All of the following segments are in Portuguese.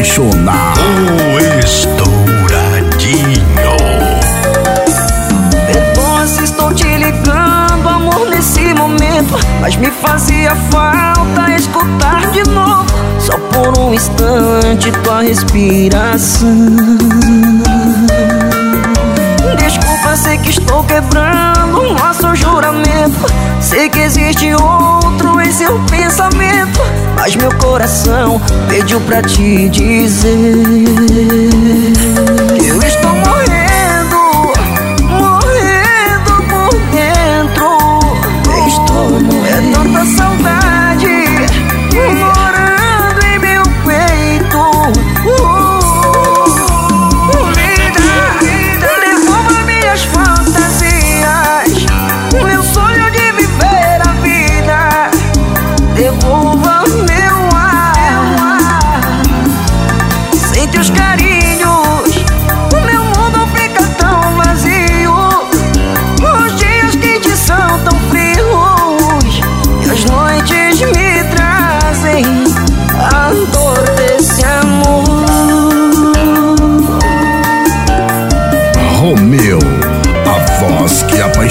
apaixonar. O Estouradinho. Se estou te ligando, amor, nesse momento. Mas me fazia falta escutar de novo, só por um instante, tua respiração. Desculpa, sei que estou quebrando nosso juramento. Sei que existe outro em seu pensamento. Mas meu coração pediu pra te dizer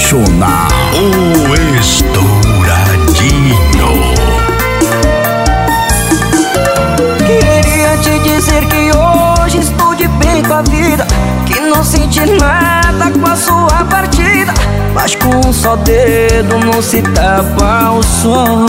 apaixona. O Estouradinho. Queria te dizer que hoje estou de bem com a vida. Que não senti nada com a sua partida. Mas com um só dedo não se tapa o sol.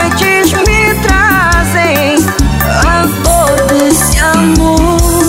noites me trazem a cor desse amor.